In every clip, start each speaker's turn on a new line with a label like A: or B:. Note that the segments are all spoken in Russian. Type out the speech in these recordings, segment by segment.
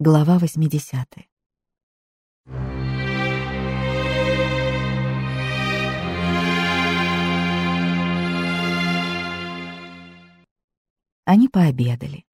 A: Глава 80. Они пообедали.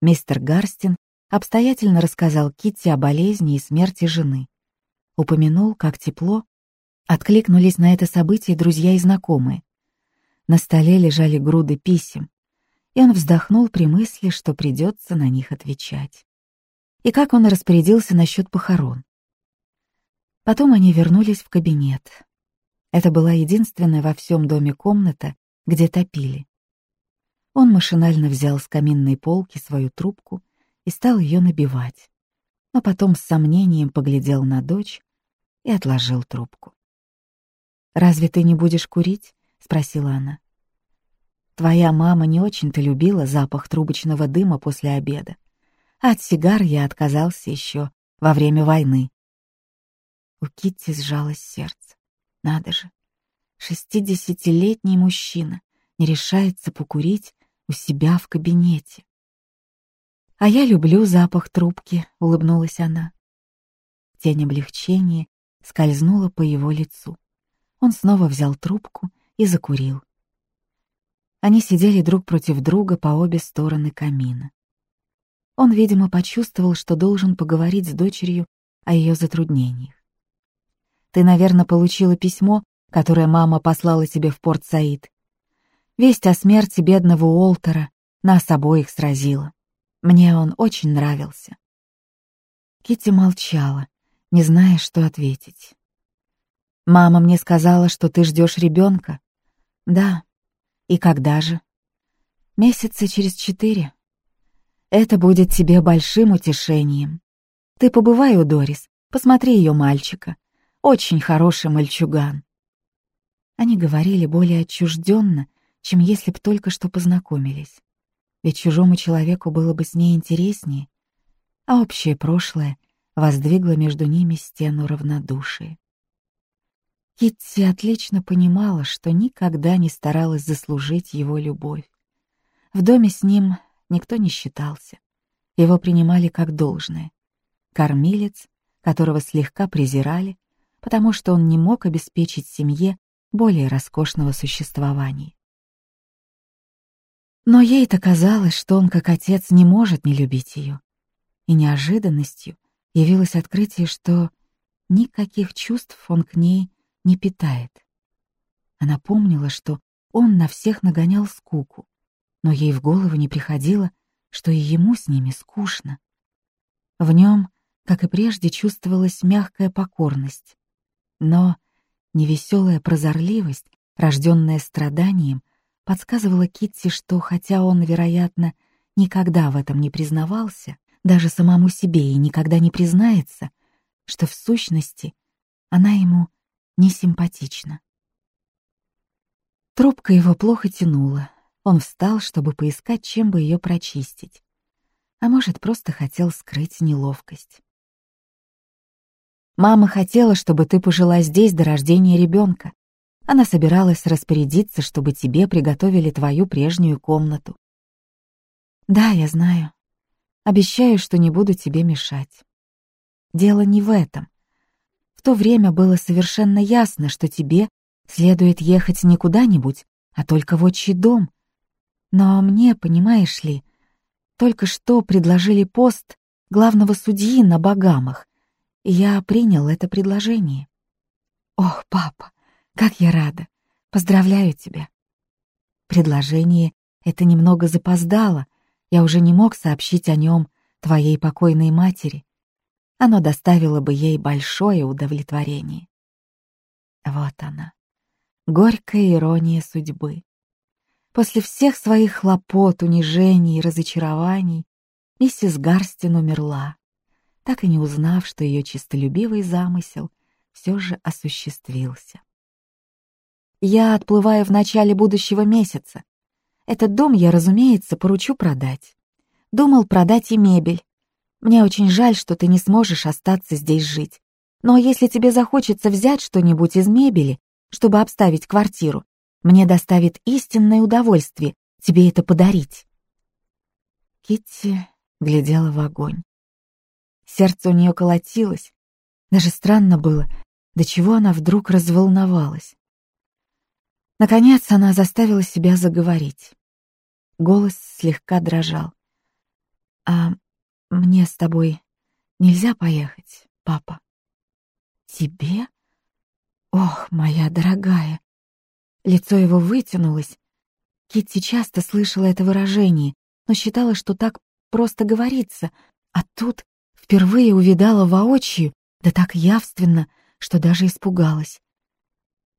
A: Мистер Гарстин обстоятельно рассказал Китти о болезни и смерти жены. Упомянул, как тепло откликнулись на это событие друзья и знакомые. На столе лежали груды писем, и он вздохнул при мысли, что придется на них отвечать и как он распорядился насчет похорон. Потом они вернулись в кабинет. Это была единственная во всем доме комната, где топили. Он машинально взял с каминной полки свою трубку и стал ее набивать, но потом с сомнением поглядел на дочь и отложил трубку. «Разве ты не будешь курить?» — спросила она. «Твоя мама не очень-то любила запах трубочного дыма после обеда. От сигар я отказался еще во время войны. У Китти сжалось сердце. Надо же, шестидесятилетний мужчина не решается покурить у себя в кабинете. «А я люблю запах трубки», — улыбнулась она. Тень облегчения скользнула по его лицу. Он снова взял трубку и закурил. Они сидели друг против друга по обе стороны камина. Он, видимо, почувствовал, что должен поговорить с дочерью о ее затруднениях. «Ты, наверное, получила письмо, которое мама послала тебе в Порт-Саид. Весть о смерти бедного Уолтера нас обоих сразила. Мне он очень нравился». Китти молчала, не зная, что ответить. «Мама мне сказала, что ты ждешь ребенка. «Да. И когда же?» «Месяца через четыре», это будет тебе большим утешением. Ты побывай у Дорис, посмотри ее мальчика. Очень хороший мальчуган. Они говорили более отчужденно, чем если б только что познакомились. Ведь чужому человеку было бы с ней интереснее, а общее прошлое воздвигло между ними стену равнодушия. Китти отлично понимала, что никогда не старалась заслужить его любовь. В доме с ним никто не считался. Его принимали как должное. Кормилец, которого слегка презирали, потому что он не мог обеспечить семье более роскошного существования. Но ей-то казалось, что он, как отец, не может не любить ее. И неожиданностью явилось открытие, что никаких чувств он к ней не питает. Она помнила, что он на всех нагонял скуку, но ей в голову не приходило, что и ему с ними скучно. В нем, как и прежде, чувствовалась мягкая покорность, но невеселая прозорливость, рожденная страданием, подсказывала Китти, что хотя он, вероятно, никогда в этом не признавался, даже самому себе и никогда не признается, что в сущности она ему не симпатична. Трубка его плохо тянула, он встал, чтобы поискать, чем бы ее прочистить. А может, просто хотел скрыть неловкость. «Мама хотела, чтобы ты пожила здесь до рождения ребенка. Она собиралась распорядиться, чтобы тебе приготовили твою прежнюю комнату». «Да, я знаю. Обещаю, что не буду тебе мешать. Дело не в этом. В то время было совершенно ясно, что тебе следует ехать не куда-нибудь, а только в отчий дом, но мне, понимаешь ли, только что предложили пост главного судьи на Багамах, и я принял это предложение. Ох, папа, как я рада! Поздравляю тебя. Предложение это немного запоздало, я уже не мог сообщить о нем твоей покойной матери. Оно доставило бы ей большое удовлетворение. Вот она, горькая ирония судьбы. После всех своих хлопот, унижений и разочарований миссис Гарстин умерла, так и не узнав, что ее чистолюбивый замысел все же осуществился. Я отплываю в начале будущего месяца. Этот дом я, разумеется, поручу продать. Думал продать и мебель. Мне очень жаль, что ты не сможешь остаться здесь жить. Но если тебе захочется взять что-нибудь из мебели, чтобы обставить квартиру, мне доставит истинное удовольствие тебе это подарить. Китти глядела в огонь. Сердце у нее колотилось. Даже странно было, до чего она вдруг разволновалась. Наконец она заставила себя заговорить. Голос слегка дрожал. «А мне с тобой нельзя поехать, папа?» «Тебе? Ох, моя дорогая!» Лицо его вытянулось. Китти часто слышала это выражение, но считала, что так просто говорится, а тут впервые увидала воочию, да так явственно, что даже испугалась.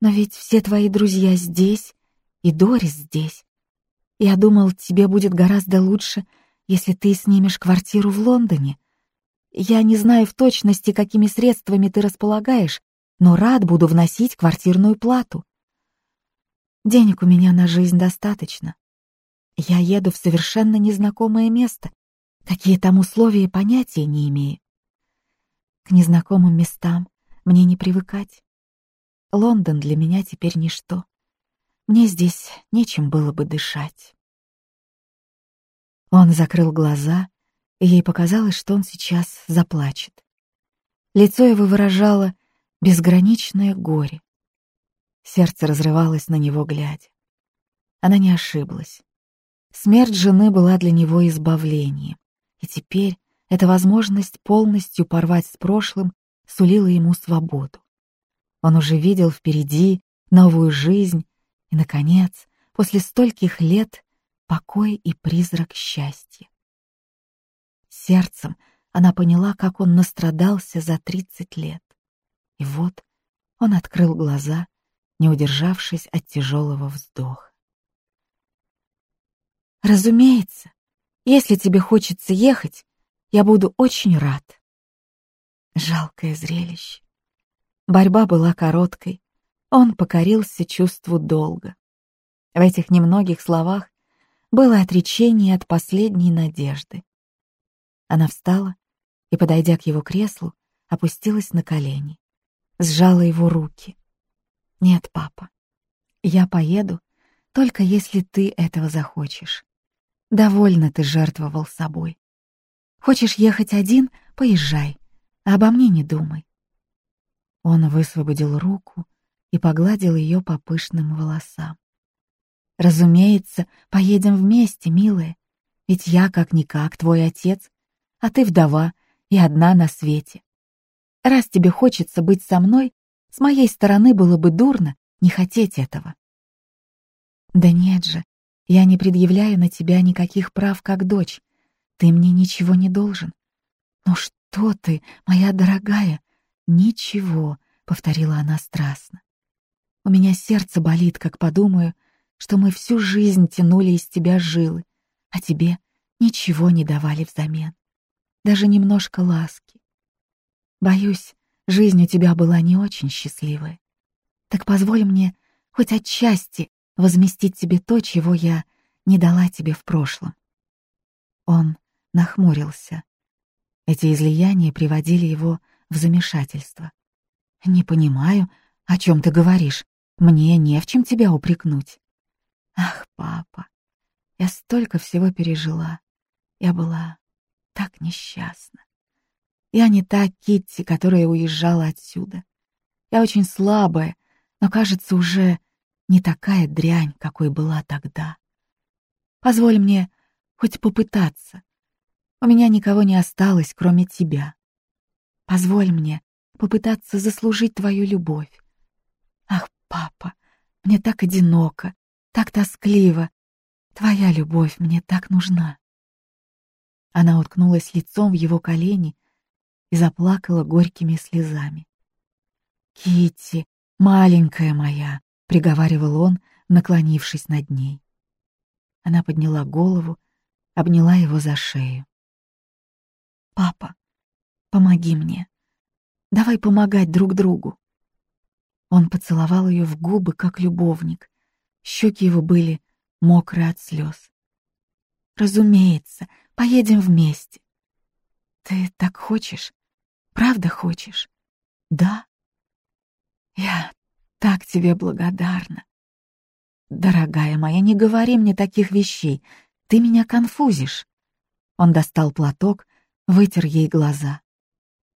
A: Но ведь все твои друзья здесь, и Дорис здесь. Я думал, тебе будет гораздо лучше, если ты снимешь квартиру в Лондоне. Я не знаю в точности, какими средствами ты располагаешь, но рад буду вносить квартирную плату. Денег у меня на жизнь достаточно. Я еду в совершенно незнакомое место. Какие там условия, понятия не имею. К незнакомым местам мне не привыкать. Лондон для меня теперь ничто. Мне здесь нечем было бы дышать. Он закрыл глаза, и ей показалось, что он сейчас заплачет. Лицо его выражало безграничное горе. Сердце разрывалось на него, глядя. Она не ошиблась. Смерть жены была для него избавлением, и теперь эта возможность полностью порвать с прошлым сулила ему свободу. Он уже видел впереди новую жизнь и, наконец, после стольких лет, покой и призрак счастья. Сердцем она поняла, как он настрадался за тридцать лет. И вот он открыл глаза, не удержавшись от тяжелого вздоха. «Разумеется, если тебе хочется ехать, я буду очень рад». Жалкое зрелище. Борьба была короткой, он покорился чувству долга. В этих немногих словах было отречение от последней надежды. Она встала и, подойдя к его креслу, опустилась на колени, сжала его руки. «Нет, папа, я поеду, только если ты этого захочешь. Довольно ты жертвовал собой. Хочешь ехать один — поезжай, а обо мне не думай». Он высвободил руку и погладил ее по пышным волосам. «Разумеется, поедем вместе, милая, ведь я как-никак твой отец, а ты вдова и одна на свете. Раз тебе хочется быть со мной, с моей стороны было бы дурно не хотеть этого. Да нет же, я не предъявляю на тебя никаких прав как дочь. Ты мне ничего не должен. Ну что ты, моя дорогая? Ничего, повторила она страстно. У меня сердце болит, как подумаю, что мы всю жизнь тянули из тебя жилы, а тебе ничего не давали взамен даже немножко ласки. Боюсь, жизнь у тебя была не очень счастливая. Так позволь мне хоть отчасти возместить тебе то, чего я не дала тебе в прошлом. Он нахмурился. Эти излияния приводили его в замешательство. «Не понимаю, о чем ты говоришь. Мне не в чем тебя упрекнуть». «Ах, папа, я столько всего пережила. Я была так несчастна. Я не та Китти, которая уезжала отсюда. Я очень слабая, но, кажется, уже не такая дрянь, какой была тогда. Позволь мне хоть попытаться. У меня никого не осталось, кроме тебя. Позволь мне попытаться заслужить твою любовь. Ах, папа, мне так одиноко, так тоскливо. Твоя любовь мне так нужна. Она уткнулась лицом в его колени и заплакала горькими слезами. Китти, маленькая моя, приговаривал он, наклонившись над ней. Она подняла голову, обняла его за шею. Папа, помоги мне. Давай помогать друг другу. Он поцеловал ее в губы, как любовник. Щеки его были мокрые от слез. Разумеется, Поедем вместе. Ты так хочешь? Правда хочешь? Да? Я так тебе благодарна. Дорогая моя, не говори мне таких вещей. Ты меня конфузишь. Он достал платок, вытер ей глаза.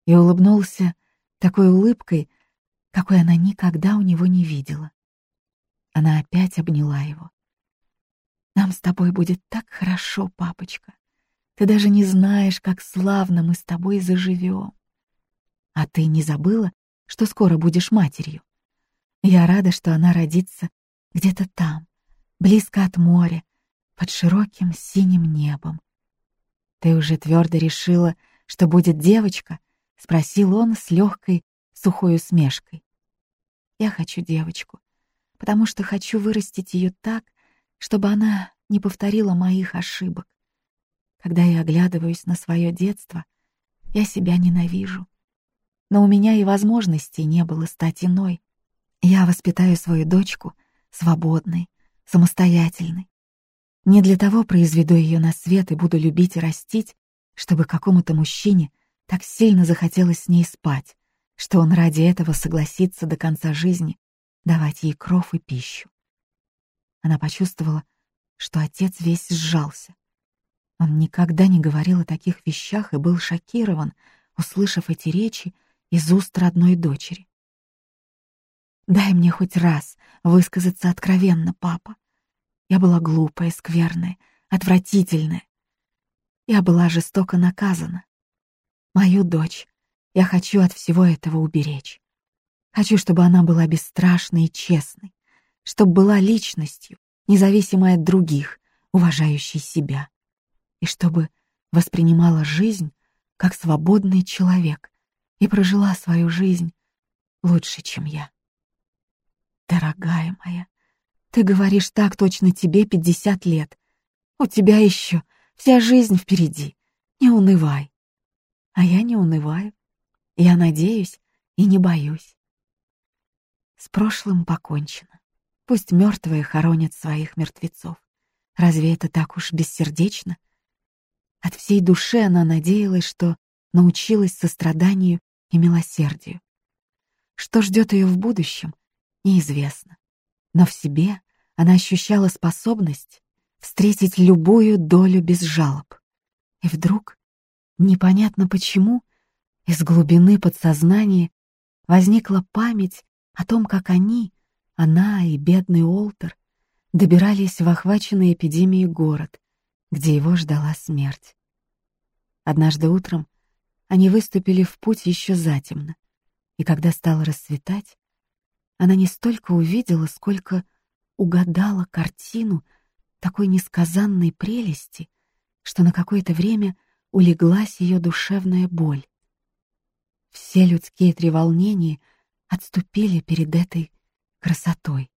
A: и улыбнулся такой улыбкой, какой она никогда у него не видела. Она опять обняла его. «Нам с тобой будет так хорошо, папочка. Ты даже не знаешь, как славно мы с тобой заживем. А ты не забыла, что скоро будешь матерью? Я рада, что она родится где-то там, близко от моря, под широким синим небом. Ты уже твердо решила, что будет девочка? спросил он с легкой сухой усмешкой. Я хочу девочку, потому что хочу вырастить ее так, чтобы она не повторила моих ошибок. Когда я оглядываюсь на свое детство, я себя ненавижу. Но у меня и возможностей не было стать иной. Я воспитаю свою дочку свободной, самостоятельной. Не для того произведу ее на свет и буду любить и растить, чтобы какому-то мужчине так сильно захотелось с ней спать, что он ради этого согласится до конца жизни давать ей кров и пищу. Она почувствовала, что отец весь сжался. Он никогда не говорил о таких вещах и был шокирован, услышав эти речи из уст родной дочери. «Дай мне хоть раз высказаться откровенно, папа. Я была глупая, скверная, отвратительная. Я была жестоко наказана. Мою дочь я хочу от всего этого уберечь. Хочу, чтобы она была бесстрашной и честной, чтобы была личностью, независимой от других, уважающей себя и чтобы воспринимала жизнь как свободный человек и прожила свою жизнь лучше, чем я. Дорогая моя, ты говоришь так, точно тебе пятьдесят лет. У тебя еще вся жизнь впереди. Не унывай. А я не унываю. Я надеюсь и не боюсь. С прошлым покончено. Пусть мертвые хоронят своих мертвецов. Разве это так уж бессердечно? От всей души она надеялась, что научилась состраданию и милосердию. Что ждет ее в будущем, неизвестно. Но в себе она ощущала способность встретить любую долю без жалоб. И вдруг, непонятно почему, из глубины подсознания возникла память о том, как они, она и бедный Олтер, добирались в охваченный эпидемией город, где его ждала смерть. Однажды утром они выступили в путь еще затемно, и когда стало расцветать, она не столько увидела, сколько угадала картину такой несказанной прелести, что на какое-то время улеглась ее душевная боль. Все людские треволнения отступили перед этой красотой.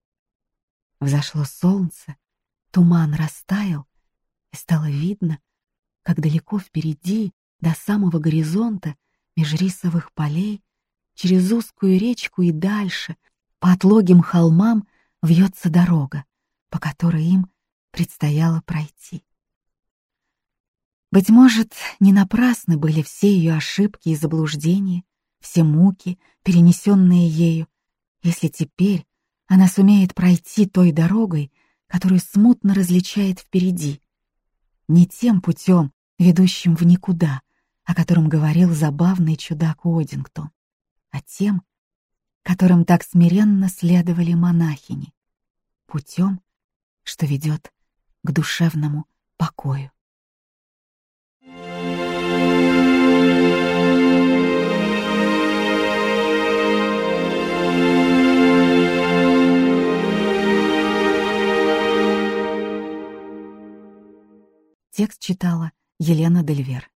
A: Взошло солнце, туман растаял, и стало видно, как далеко впереди, до самого горизонта, меж рисовых полей, через узкую речку и дальше, по отлогим холмам, вьется дорога, по которой им предстояло пройти. Быть может, не напрасны были все ее ошибки и заблуждения, все муки, перенесенные ею, если теперь она сумеет пройти той дорогой, которую смутно различает впереди. Не тем путем, ведущим в никуда, о котором говорил забавный чудак Уодингтон, а тем, которым так смиренно следовали монахини, путем, что ведет к душевному покою. Текст читала Елена Дельвер.